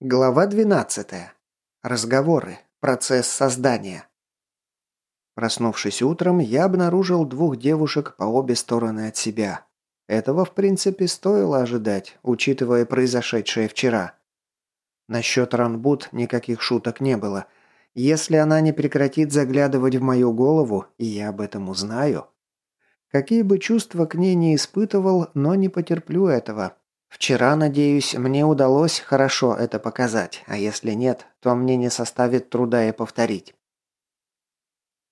Глава 12. Разговоры. Процесс создания. Проснувшись утром, я обнаружил двух девушек по обе стороны от себя. Этого, в принципе, стоило ожидать, учитывая произошедшее вчера. Насчет Ранбут никаких шуток не было. Если она не прекратит заглядывать в мою голову, и я об этом узнаю... Какие бы чувства к ней не испытывал, но не потерплю этого, Вчера, надеюсь, мне удалось хорошо это показать, а если нет, то мне не составит труда и повторить.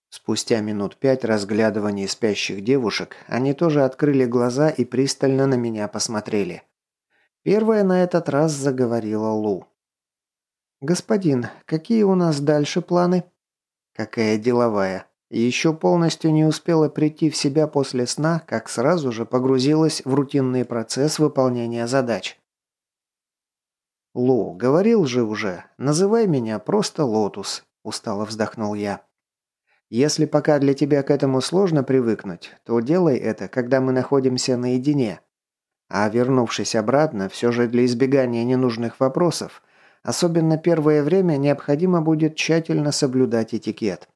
Спустя минут пять разглядывания спящих девушек, они тоже открыли глаза и пристально на меня посмотрели. Первая на этот раз заговорила Лу. «Господин, какие у нас дальше планы?» «Какая деловая?» Еще полностью не успела прийти в себя после сна, как сразу же погрузилась в рутинный процесс выполнения задач. «Лу, говорил же уже, называй меня просто Лотус», – устало вздохнул я. «Если пока для тебя к этому сложно привыкнуть, то делай это, когда мы находимся наедине. А вернувшись обратно, все же для избегания ненужных вопросов, особенно первое время необходимо будет тщательно соблюдать этикет.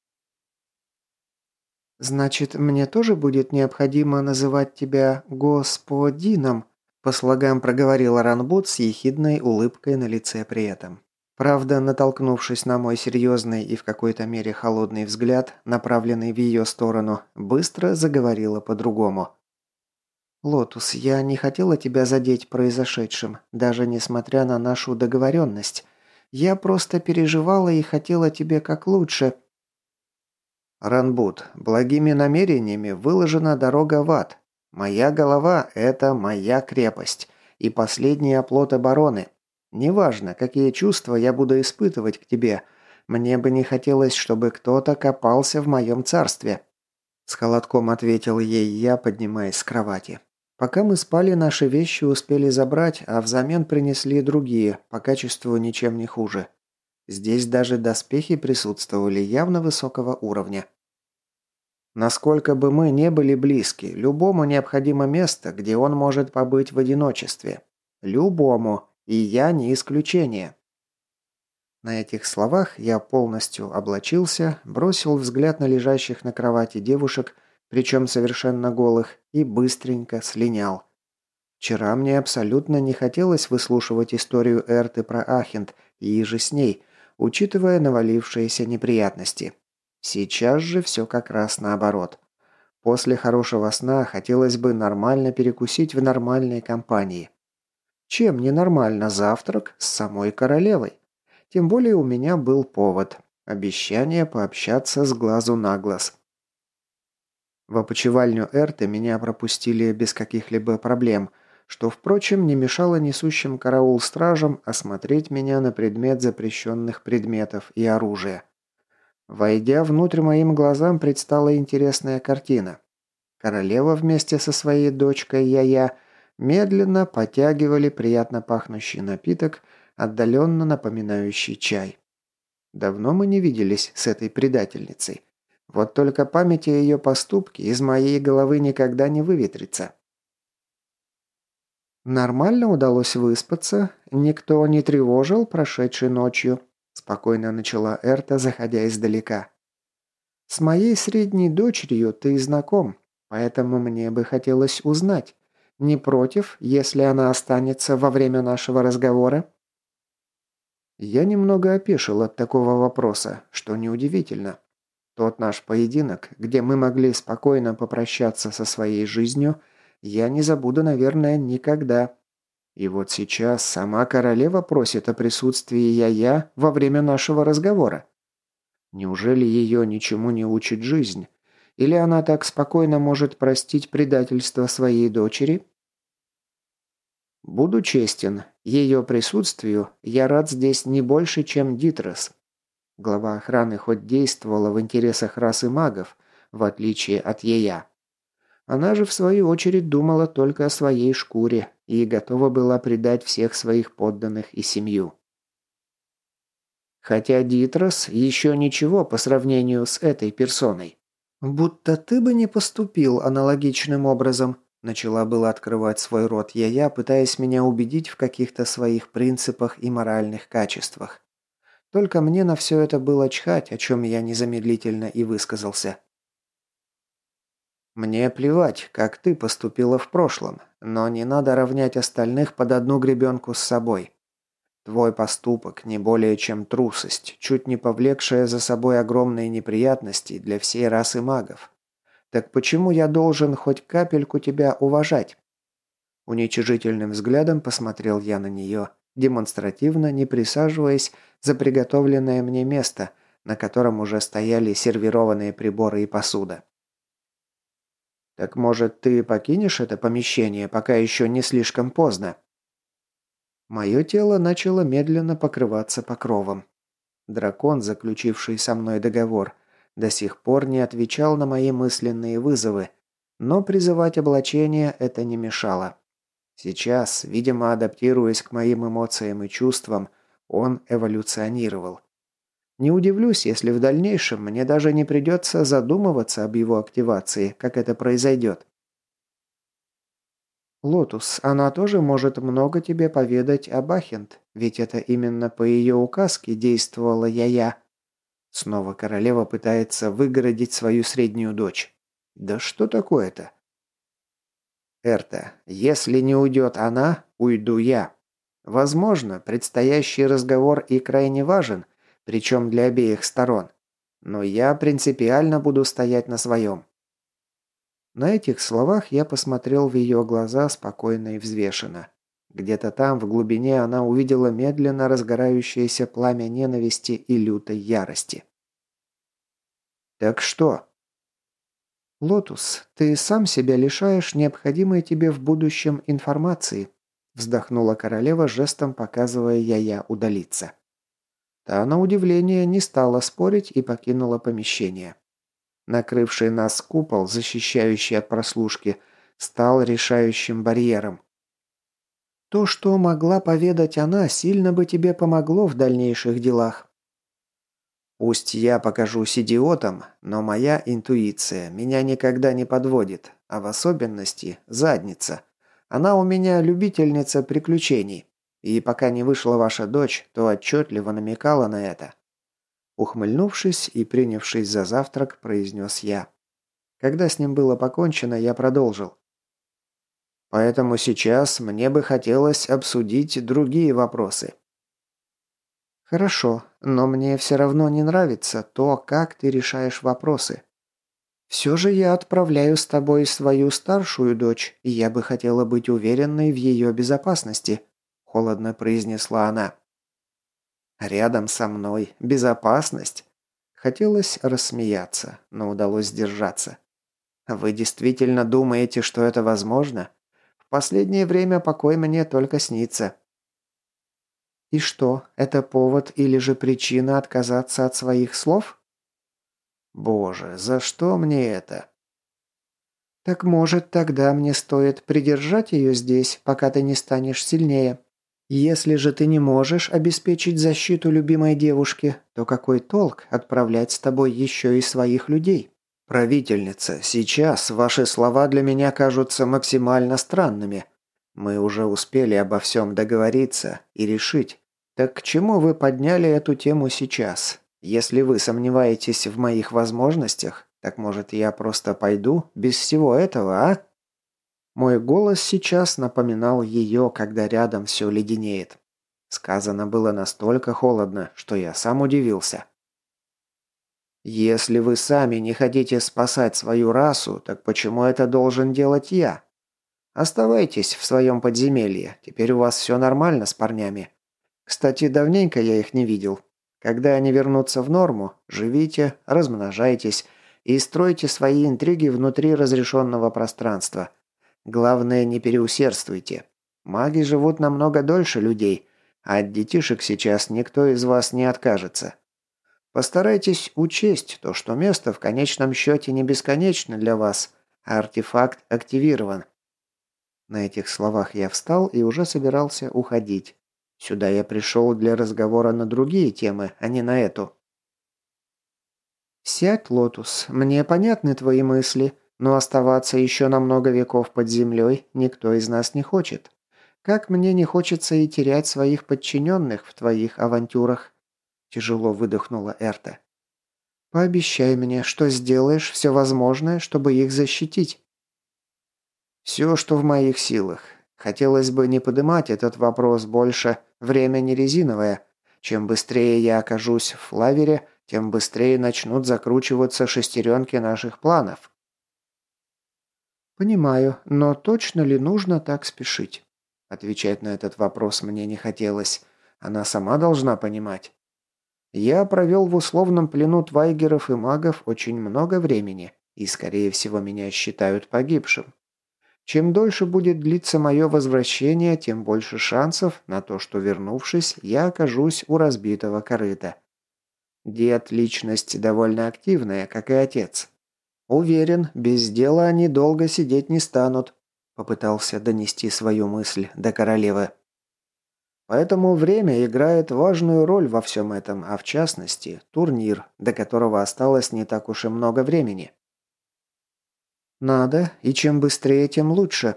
«Значит, мне тоже будет необходимо называть тебя господином», по слогам проговорила Ранбут с ехидной улыбкой на лице при этом. Правда, натолкнувшись на мой серьезный и в какой-то мере холодный взгляд, направленный в ее сторону, быстро заговорила по-другому. «Лотус, я не хотела тебя задеть произошедшим, даже несмотря на нашу договоренность. Я просто переживала и хотела тебе как лучше», Ранбут, благими намерениями выложена дорога в ад. Моя голова – это моя крепость и последний оплот обороны. Неважно, какие чувства я буду испытывать к тебе, мне бы не хотелось, чтобы кто-то копался в моем царстве». С холодком ответил ей я, поднимаясь с кровати. Пока мы спали, наши вещи успели забрать, а взамен принесли другие, по качеству ничем не хуже. Здесь даже доспехи присутствовали явно высокого уровня. Насколько бы мы не были близки, любому необходимо место, где он может побыть в одиночестве. Любому, и я не исключение. На этих словах я полностью облачился, бросил взгляд на лежащих на кровати девушек, причем совершенно голых, и быстренько слинял. Вчера мне абсолютно не хотелось выслушивать историю Эрты про Ахент и же с ней, учитывая навалившиеся неприятности. Сейчас же все как раз наоборот. После хорошего сна хотелось бы нормально перекусить в нормальной компании. Чем ненормально завтрак с самой королевой? Тем более у меня был повод. Обещание пообщаться с глазу на глаз. В опочивальню Эрты меня пропустили без каких-либо проблем – что, впрочем, не мешало несущим караул стражам осмотреть меня на предмет запрещенных предметов и оружия. Войдя внутрь моим глазам предстала интересная картина. Королева вместе со своей дочкой Я-Я медленно потягивали приятно пахнущий напиток, отдаленно напоминающий чай. Давно мы не виделись с этой предательницей. Вот только память о ее поступке из моей головы никогда не выветрится. Нормально удалось выспаться, никто не тревожил прошедшей ночью, спокойно начала Эрта, заходя издалека. С моей средней дочерью ты знаком, поэтому мне бы хотелось узнать, не против, если она останется во время нашего разговора? Я немного опешил от такого вопроса, что неудивительно. Тот наш поединок, где мы могли спокойно попрощаться со своей жизнью – я не забуду, наверное, никогда. И вот сейчас сама королева просит о присутствии я-я во время нашего разговора. Неужели ее ничему не учит жизнь? Или она так спокойно может простить предательство своей дочери? Буду честен, ее присутствию я рад здесь не больше, чем Дитрос. Глава охраны хоть действовала в интересах расы магов, в отличие от Ея. Она же, в свою очередь, думала только о своей шкуре и готова была предать всех своих подданных и семью. Хотя Дитрос еще ничего по сравнению с этой персоной. «Будто ты бы не поступил аналогичным образом», Начала было открывать свой рот я-я, пытаясь меня убедить в каких-то своих принципах и моральных качествах. Только мне на все это было чхать, о чем я незамедлительно и высказался. «Мне плевать, как ты поступила в прошлом, но не надо равнять остальных под одну гребенку с собой. Твой поступок не более чем трусость, чуть не повлекшая за собой огромные неприятности для всей расы магов. Так почему я должен хоть капельку тебя уважать?» Уничижительным взглядом посмотрел я на нее, демонстративно не присаживаясь за приготовленное мне место, на котором уже стояли сервированные приборы и посуда. «Так, может, ты покинешь это помещение, пока еще не слишком поздно?» Мое тело начало медленно покрываться покровом. Дракон, заключивший со мной договор, до сих пор не отвечал на мои мысленные вызовы, но призывать облачение это не мешало. Сейчас, видимо, адаптируясь к моим эмоциям и чувствам, он эволюционировал. Не удивлюсь, если в дальнейшем мне даже не придется задумываться об его активации, как это произойдет. «Лотус, она тоже может много тебе поведать об Ахент, ведь это именно по ее указке действовала я-я». Снова королева пытается выгородить свою среднюю дочь. «Да что такое-то?» «Эрта, если не уйдет она, уйду я. Возможно, предстоящий разговор и крайне важен, причем для обеих сторон. Но я принципиально буду стоять на своем. На этих словах я посмотрел в ее глаза спокойно и взвешенно. Где-то там, в глубине, она увидела медленно разгорающееся пламя ненависти и лютой ярости. «Так что?» «Лотус, ты сам себя лишаешь необходимой тебе в будущем информации», вздохнула королева, жестом показывая я-я удалиться. Та, на удивление, не стала спорить и покинула помещение. Накрывший нас купол, защищающий от прослушки, стал решающим барьером. То, что могла поведать она, сильно бы тебе помогло в дальнейших делах. Пусть я покажусь идиотом, но моя интуиция меня никогда не подводит, а в особенности задница. Она у меня любительница приключений. И пока не вышла ваша дочь, то отчетливо намекала на это. Ухмыльнувшись и принявшись за завтрак, произнес я. Когда с ним было покончено, я продолжил. Поэтому сейчас мне бы хотелось обсудить другие вопросы. Хорошо, но мне все равно не нравится то, как ты решаешь вопросы. Все же я отправляю с тобой свою старшую дочь, и я бы хотела быть уверенной в ее безопасности», – холодно произнесла она. Рядом со мной. Безопасность. Хотелось рассмеяться, но удалось сдержаться. Вы действительно думаете, что это возможно? В последнее время покой мне только снится. И что, это повод или же причина отказаться от своих слов? Боже, за что мне это? Так может, тогда мне стоит придержать ее здесь, пока ты не станешь сильнее? Если же ты не можешь обеспечить защиту любимой девушки, то какой толк отправлять с тобой еще и своих людей? Правительница, сейчас ваши слова для меня кажутся максимально странными. Мы уже успели обо всем договориться и решить. Так к чему вы подняли эту тему сейчас? Если вы сомневаетесь в моих возможностях, так может я просто пойду без всего этого, а? Мой голос сейчас напоминал ее, когда рядом все леденеет. Сказано было настолько холодно, что я сам удивился. «Если вы сами не хотите спасать свою расу, так почему это должен делать я? Оставайтесь в своем подземелье, теперь у вас все нормально с парнями. Кстати, давненько я их не видел. Когда они вернутся в норму, живите, размножайтесь и стройте свои интриги внутри разрешенного пространства. Главное, не переусердствуйте. Маги живут намного дольше людей, а от детишек сейчас никто из вас не откажется. Постарайтесь учесть то, что место в конечном счете не бесконечно для вас, а артефакт активирован. На этих словах я встал и уже собирался уходить. Сюда я пришел для разговора на другие темы, а не на эту. «Сядь, Лотус, мне понятны твои мысли», Но оставаться еще на много веков под землей никто из нас не хочет. Как мне не хочется и терять своих подчиненных в твоих авантюрах. Тяжело выдохнула Эрта. Пообещай мне, что сделаешь все возможное, чтобы их защитить. Все, что в моих силах. Хотелось бы не поднимать этот вопрос больше. Время не резиновое. Чем быстрее я окажусь в флавере, тем быстрее начнут закручиваться шестеренки наших планов. «Понимаю, но точно ли нужно так спешить?» Отвечать на этот вопрос мне не хотелось. Она сама должна понимать. Я провел в условном плену твайгеров и магов очень много времени, и, скорее всего, меня считают погибшим. Чем дольше будет длиться мое возвращение, тем больше шансов на то, что, вернувшись, я окажусь у разбитого корыта. Дед – личность довольно активная, как и отец. Уверен, без дела они долго сидеть не станут, попытался донести свою мысль до королевы. Поэтому время играет важную роль во всем этом, а в частности, турнир, до которого осталось не так уж и много времени. Надо, и чем быстрее, тем лучше.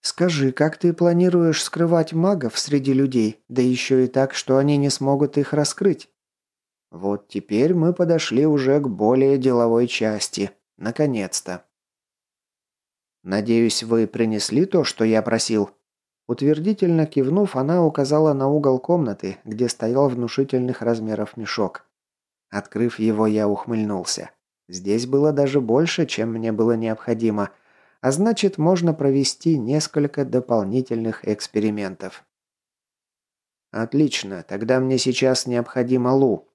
Скажи, как ты планируешь скрывать магов среди людей, да еще и так, что они не смогут их раскрыть? Вот теперь мы подошли уже к более деловой части. Наконец-то. «Надеюсь, вы принесли то, что я просил?» Утвердительно кивнув, она указала на угол комнаты, где стоял внушительных размеров мешок. Открыв его, я ухмыльнулся. Здесь было даже больше, чем мне было необходимо, а значит, можно провести несколько дополнительных экспериментов. «Отлично, тогда мне сейчас необходима Лу»,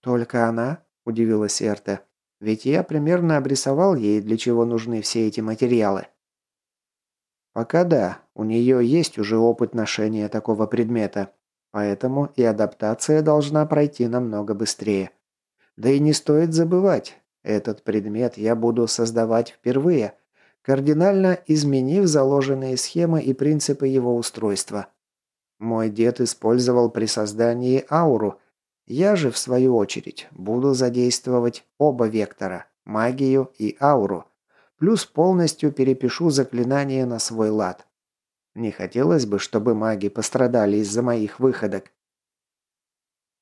«Только она?» – удивилась Эрта. «Ведь я примерно обрисовал ей, для чего нужны все эти материалы». «Пока да, у нее есть уже опыт ношения такого предмета, поэтому и адаптация должна пройти намного быстрее. Да и не стоит забывать, этот предмет я буду создавать впервые, кардинально изменив заложенные схемы и принципы его устройства. Мой дед использовал при создании ауру – я же, в свою очередь, буду задействовать оба вектора – магию и ауру, плюс полностью перепишу заклинание на свой лад. Не хотелось бы, чтобы маги пострадали из-за моих выходок.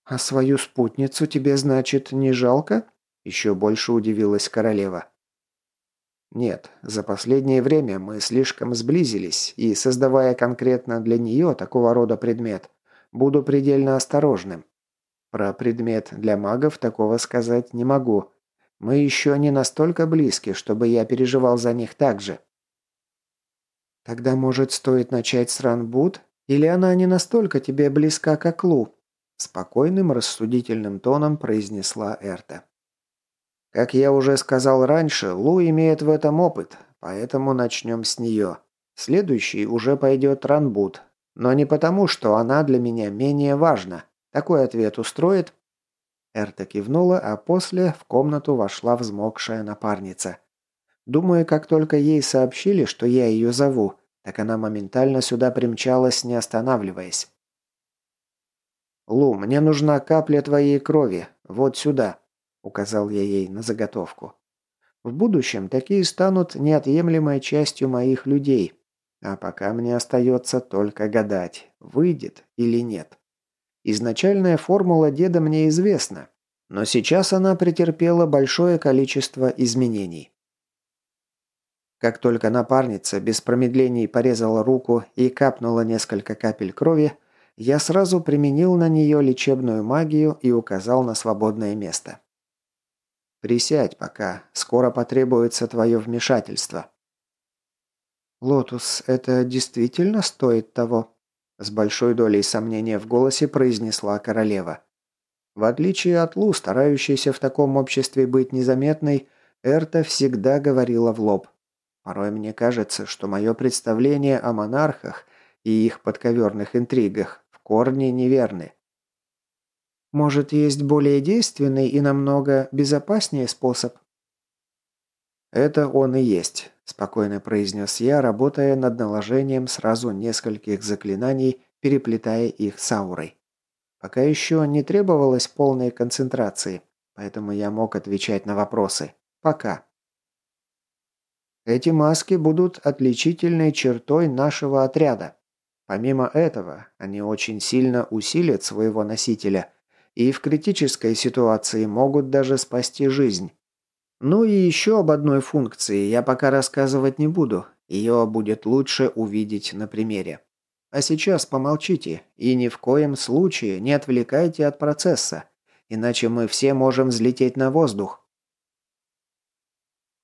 «А свою спутницу тебе, значит, не жалко?» Еще больше удивилась королева. «Нет, за последнее время мы слишком сблизились, и, создавая конкретно для нее такого рода предмет, буду предельно осторожным. Про предмет для магов такого сказать не могу. Мы еще не настолько близки, чтобы я переживал за них так же. Тогда, может, стоит начать с Ранбут? Или она не настолько тебе близка, как Лу? Спокойным, рассудительным тоном произнесла Эрта. Как я уже сказал раньше, Лу имеет в этом опыт, поэтому начнем с нее. Следующий уже пойдет Ранбут, но не потому, что она для меня менее важна. Такой ответ устроит?» Эрта кивнула, а после в комнату вошла взмокшая напарница. Думаю, как только ей сообщили, что я ее зову, так она моментально сюда примчалась, не останавливаясь. «Лу, мне нужна капля твоей крови. Вот сюда», — указал я ей на заготовку. «В будущем такие станут неотъемлемой частью моих людей. А пока мне остается только гадать, выйдет или нет». Изначальная формула деда мне известна, но сейчас она претерпела большое количество изменений. Как только напарница без промедлений порезала руку и капнула несколько капель крови, я сразу применил на нее лечебную магию и указал на свободное место. «Присядь пока, скоро потребуется твое вмешательство». «Лотус, это действительно стоит того?» С большой долей сомнения в голосе произнесла королева. В отличие от Лу, старающейся в таком обществе быть незаметной, Эрта всегда говорила в лоб. Порой мне кажется, что мое представление о монархах и их подковерных интригах в корне неверны. Может, есть более действенный и намного безопаснее способ? Это он и есть. – спокойно произнес я, работая над наложением сразу нескольких заклинаний, переплетая их с аурой. Пока еще не требовалось полной концентрации, поэтому я мог отвечать на вопросы. Пока. Эти маски будут отличительной чертой нашего отряда. Помимо этого, они очень сильно усилят своего носителя и в критической ситуации могут даже спасти жизнь. Ну и еще об одной функции я пока рассказывать не буду, ее будет лучше увидеть на примере. А сейчас помолчите и ни в коем случае не отвлекайте от процесса, иначе мы все можем взлететь на воздух.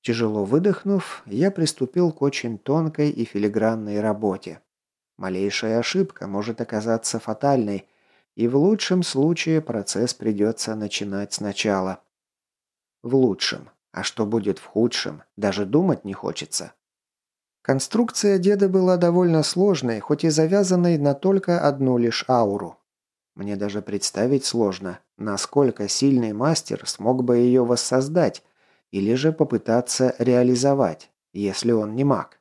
Тяжело выдохнув, я приступил к очень тонкой и филигранной работе. Малейшая ошибка может оказаться фатальной, и в лучшем случае процесс придется начинать сначала. В лучшем. А что будет в худшем, даже думать не хочется. Конструкция деда была довольно сложной, хоть и завязанной на только одну лишь ауру. Мне даже представить сложно, насколько сильный мастер смог бы ее воссоздать, или же попытаться реализовать, если он не маг.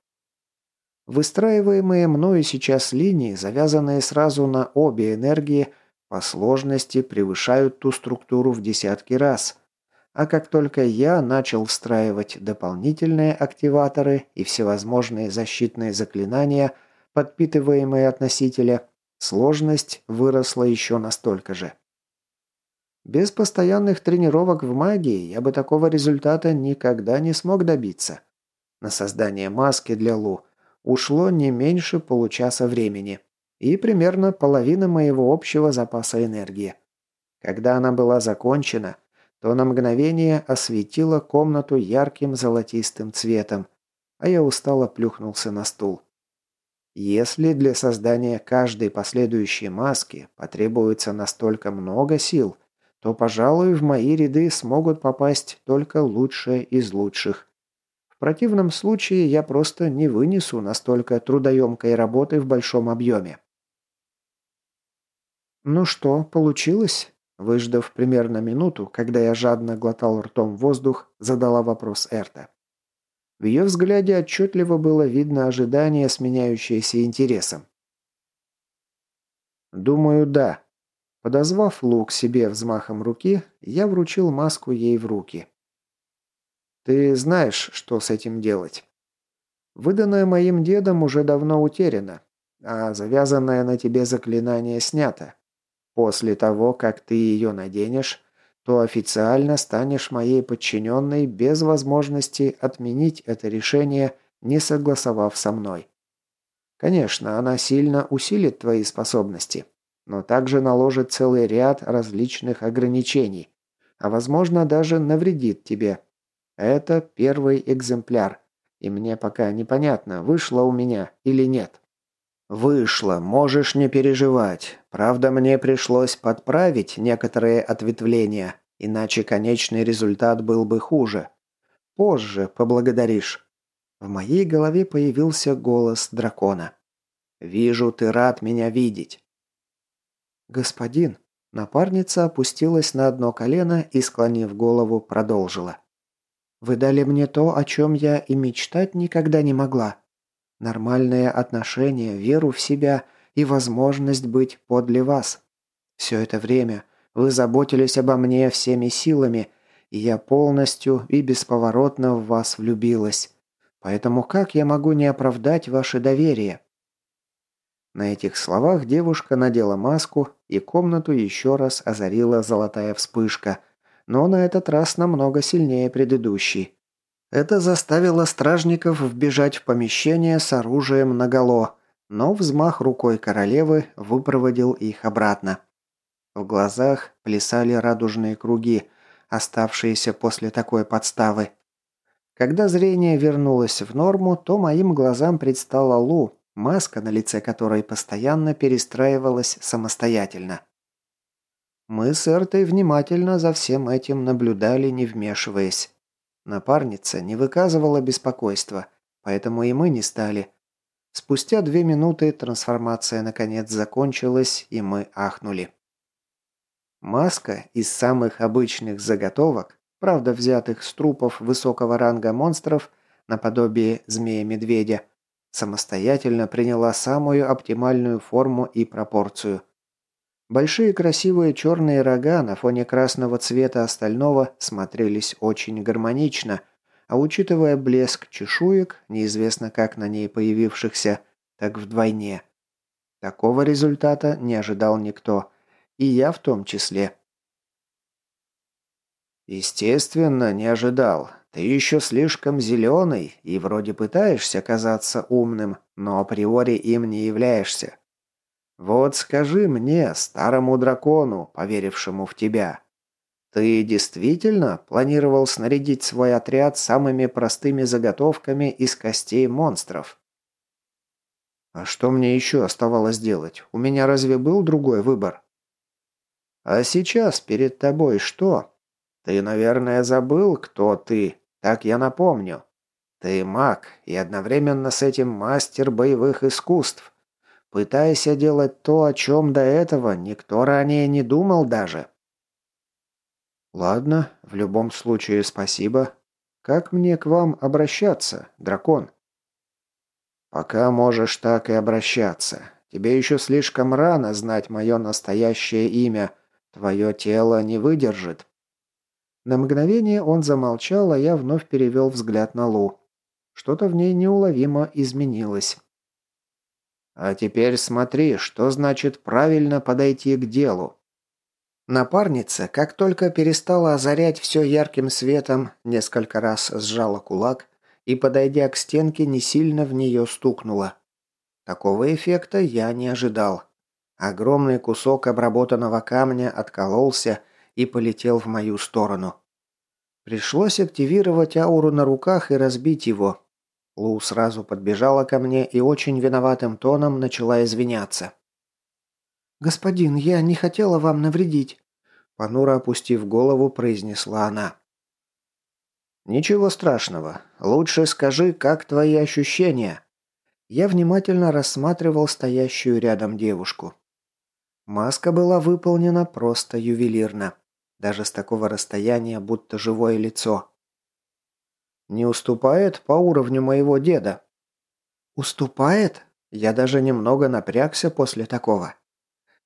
Выстраиваемые мною сейчас линии, завязанные сразу на обе энергии, по сложности превышают ту структуру в десятки раз, а как только я начал встраивать дополнительные активаторы и всевозможные защитные заклинания, подпитываемые от носителя, сложность выросла еще настолько же. Без постоянных тренировок в магии я бы такого результата никогда не смог добиться. На создание маски для Лу ушло не меньше получаса времени и примерно половина моего общего запаса энергии. Когда она была закончена, то на мгновение осветила комнату ярким золотистым цветом, а я устало плюхнулся на стул. Если для создания каждой последующей маски потребуется настолько много сил, то, пожалуй, в мои ряды смогут попасть только лучшие из лучших. В противном случае я просто не вынесу настолько трудоемкой работы в большом объеме. «Ну что, получилось?» Выждав примерно минуту, когда я жадно глотал ртом воздух, задала вопрос Эрта. В ее взгляде отчетливо было видно ожидание, сменяющееся интересом. «Думаю, да». Подозвав лук себе взмахом руки, я вручил маску ей в руки. «Ты знаешь, что с этим делать. Выданное моим дедом уже давно утеряно, а завязанное на тебе заклинание снято. После того, как ты ее наденешь, то официально станешь моей подчиненной без возможности отменить это решение, не согласовав со мной. Конечно, она сильно усилит твои способности, но также наложит целый ряд различных ограничений, а возможно даже навредит тебе. Это первый экземпляр, и мне пока непонятно, вышло у меня или нет. «Вышло, можешь не переживать. Правда, мне пришлось подправить некоторые ответвления, иначе конечный результат был бы хуже. Позже поблагодаришь». В моей голове появился голос дракона. «Вижу, ты рад меня видеть». «Господин», напарница опустилась на одно колено и, склонив голову, продолжила. «Вы дали мне то, о чем я и мечтать никогда не могла. Нормальные отношения, веру в себя и возможность быть подле вас. Все это время вы заботились обо мне всеми силами, и я полностью и бесповоротно в вас влюбилась. Поэтому как я могу не оправдать ваше доверие?» На этих словах девушка надела маску, и комнату еще раз озарила золотая вспышка, но на этот раз намного сильнее предыдущей. Это заставило стражников вбежать в помещение с оружием наголо, но взмах рукой королевы выпроводил их обратно. В глазах плясали радужные круги, оставшиеся после такой подставы. Когда зрение вернулось в норму, то моим глазам предстала Лу, маска на лице которой постоянно перестраивалась самостоятельно. Мы с Эртой внимательно за всем этим наблюдали, не вмешиваясь. Напарница не выказывала беспокойства, поэтому и мы не стали. Спустя две минуты трансформация наконец закончилась, и мы ахнули. Маска из самых обычных заготовок, правда взятых с трупов высокого ранга монстров, наподобие змея-медведя, самостоятельно приняла самую оптимальную форму и пропорцию – Большие красивые черные рога на фоне красного цвета остального смотрелись очень гармонично, а учитывая блеск чешуек, неизвестно как на ней появившихся, так вдвойне. Такого результата не ожидал никто, и я в том числе. Естественно, не ожидал. Ты еще слишком зеленый и вроде пытаешься казаться умным, но априори им не являешься. Вот скажи мне, старому дракону, поверившему в тебя, ты действительно планировал снарядить свой отряд самыми простыми заготовками из костей монстров? А что мне еще оставалось делать? У меня разве был другой выбор? А сейчас перед тобой что? Ты, наверное, забыл, кто ты. Так я напомню. Ты маг и одновременно с этим мастер боевых искусств. Пытайся делать то, о чем до этого никто ранее не думал даже. «Ладно, в любом случае спасибо. Как мне к вам обращаться, дракон?» «Пока можешь так и обращаться. Тебе еще слишком рано знать мое настоящее имя. Твое тело не выдержит». На мгновение он замолчал, а я вновь перевел взгляд на Лу. Что-то в ней неуловимо изменилось. «А теперь смотри, что значит правильно подойти к делу. Напарница, как только перестала озарять все ярким светом, несколько раз сжала кулак и, подойдя к стенке, не сильно в нее стукнула. Такого эффекта я не ожидал. Огромный кусок обработанного камня откололся и полетел в мою сторону. Пришлось активировать ауру на руках и разбить его. Лу сразу подбежала ко мне и очень виноватым тоном начала извиняться. «Господин, я не хотела вам навредить. Понуро опустив голову, произнесла она. «Ничего страшного. Лучше скажи, как твои ощущения?» Я внимательно рассматривал стоящую рядом девушку. Маска была выполнена просто ювелирно. Даже с такого расстояния, будто живое лицо. «Не уступает по уровню моего деда?» «Уступает?» Я даже немного напрягся после такого.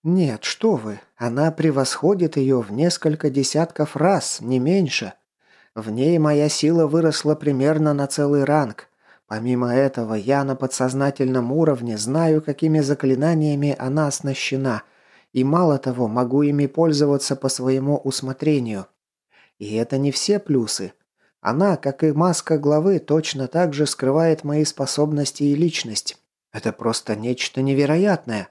«Нет, что вы, она превосходит ее в несколько десятков раз, не меньше. В ней моя сила выросла примерно на целый ранг. Помимо этого, я на подсознательном уровне знаю, какими заклинаниями она оснащена, и мало того, могу ими пользоваться по своему усмотрению. И это не все плюсы. Она, как и маска главы, точно так же скрывает мои способности и личность. Это просто нечто невероятное.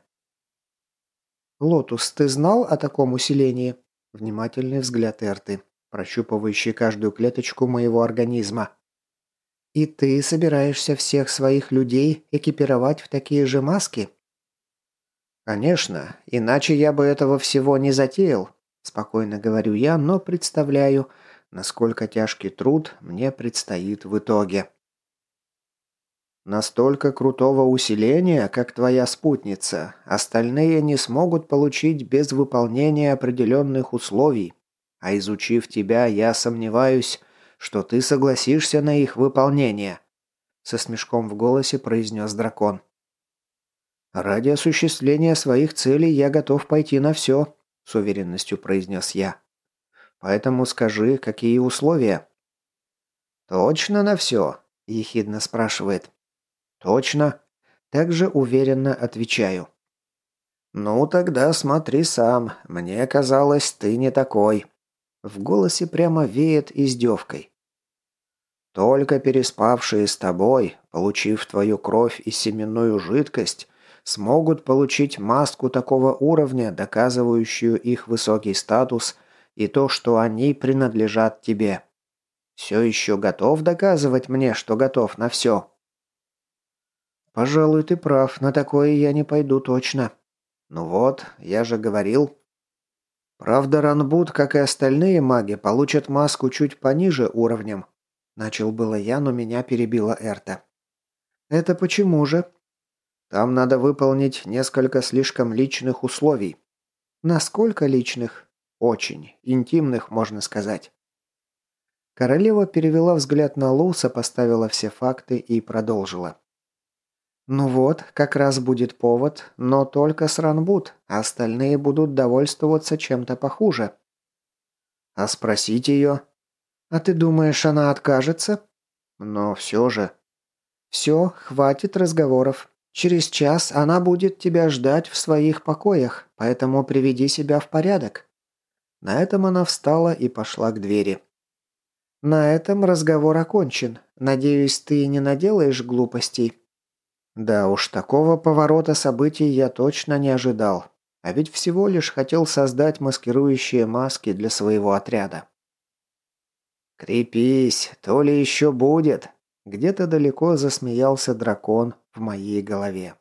«Лотус, ты знал о таком усилении?» Внимательный взгляд Эрты, прощупывающий каждую клеточку моего организма. «И ты собираешься всех своих людей экипировать в такие же маски?» «Конечно, иначе я бы этого всего не затеял», – спокойно говорю я, но представляю, насколько тяжкий труд мне предстоит в итоге. Настолько крутого усиления, как твоя спутница, остальные не смогут получить без выполнения определенных условий. А изучив тебя, я сомневаюсь, что ты согласишься на их выполнение», — со смешком в голосе произнес дракон. «Ради осуществления своих целей я готов пойти на все», — с уверенностью произнес я. «Поэтому скажи, какие условия?» «Точно на все?» – ехидно спрашивает. «Точно?» Также уверенно отвечаю. «Ну, тогда смотри сам. Мне казалось, ты не такой». В голосе прямо веет издевкой. «Только переспавшие с тобой, получив твою кровь и семенную жидкость, смогут получить маску такого уровня, доказывающую их высокий статус и то, что они принадлежат тебе. Все еще готов доказывать мне, что готов на все?» «Пожалуй, ты прав, на такое я не пойду точно». «Ну вот, я же говорил». «Правда, Ранбут, как и остальные маги, получат маску чуть пониже уровнем». Начал было я, но меня перебила Эрта. «Это почему же?» «Там надо выполнить несколько слишком личных условий». «Насколько личных?» «Очень. Интимных, можно сказать». Королева перевела взгляд на Луса, поставила все факты и продолжила. «Ну вот, как раз будет повод, но только с Ранбут, а остальные будут довольствоваться чем-то похуже». «А спросить ее?» «А ты думаешь, она откажется?» Но все же... Все, хватит разговоров. Через час она будет тебя ждать в своих покоях, поэтому приведи себя в порядок. На этом она встала и пошла к двери. На этом разговор окончен. Надеюсь, ты не наделаешь глупостей. Да уж, такого поворота событий я точно не ожидал. А ведь всего лишь хотел создать маскирующие маски для своего отряда. «Крепись, то ли еще будет!» Где-то далеко засмеялся дракон в моей голове.